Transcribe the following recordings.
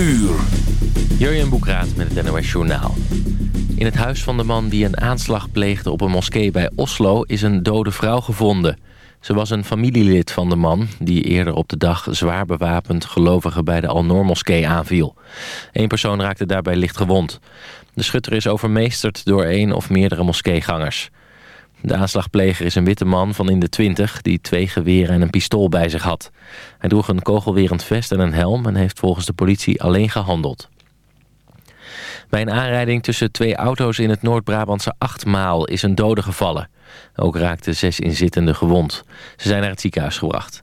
uur. Jurjen Boekraat met het NOS Journaal. In het huis van de man die een aanslag pleegde op een moskee bij Oslo... is een dode vrouw gevonden. Ze was een familielid van de man... die eerder op de dag zwaar bewapend gelovigen bij de Al-Noor-moskee aanviel. Eén persoon raakte daarbij licht gewond. De schutter is overmeesterd door één of meerdere moskeegangers. De aanslagpleger is een witte man van in de twintig... die twee geweren en een pistool bij zich had. Hij droeg een kogelwerend vest en een helm... en heeft volgens de politie alleen gehandeld. Bij een aanrijding tussen twee auto's in het Noord-Brabantse Achtmaal... is een dode gevallen. Ook raakten zes inzittenden gewond. Ze zijn naar het ziekenhuis gebracht.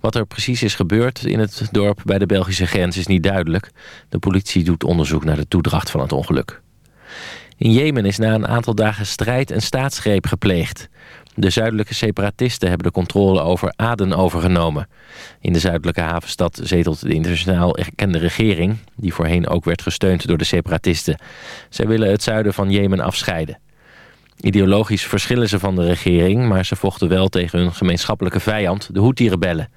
Wat er precies is gebeurd in het dorp bij de Belgische grens is niet duidelijk. De politie doet onderzoek naar de toedracht van het ongeluk. In Jemen is na een aantal dagen strijd een staatsgreep gepleegd. De zuidelijke separatisten hebben de controle over Aden overgenomen. In de zuidelijke havenstad zetelt de internationaal erkende regering... die voorheen ook werd gesteund door de separatisten. Zij willen het zuiden van Jemen afscheiden. Ideologisch verschillen ze van de regering... maar ze vochten wel tegen hun gemeenschappelijke vijand, de Houthi-rebellen.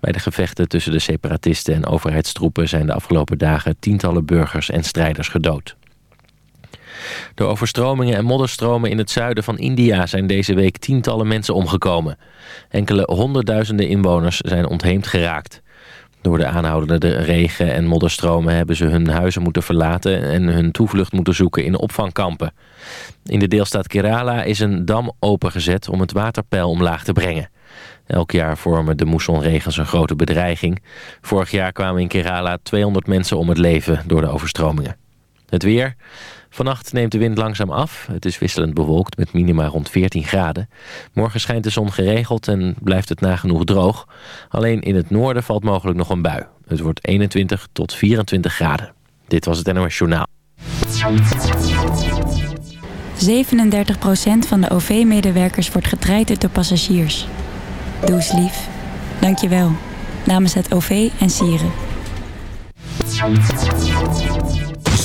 Bij de gevechten tussen de separatisten en overheidstroepen... zijn de afgelopen dagen tientallen burgers en strijders gedood. Door overstromingen en modderstromen in het zuiden van India zijn deze week tientallen mensen omgekomen. Enkele honderdduizenden inwoners zijn ontheemd geraakt. Door de aanhoudende regen en modderstromen hebben ze hun huizen moeten verlaten en hun toevlucht moeten zoeken in opvangkampen. In de deelstaat Kerala is een dam opengezet om het waterpeil omlaag te brengen. Elk jaar vormen de moessonregens een grote bedreiging. Vorig jaar kwamen in Kerala 200 mensen om het leven door de overstromingen. Het weer. Vannacht neemt de wind langzaam af. Het is wisselend bewolkt met minima rond 14 graden. Morgen schijnt de zon geregeld en blijft het nagenoeg droog. Alleen in het noorden valt mogelijk nog een bui. Het wordt 21 tot 24 graden. Dit was het NOS Journaal. 37% van de OV-medewerkers wordt getraind door passagiers. Doe eens lief. Dank je wel. Namens het OV en Sieren.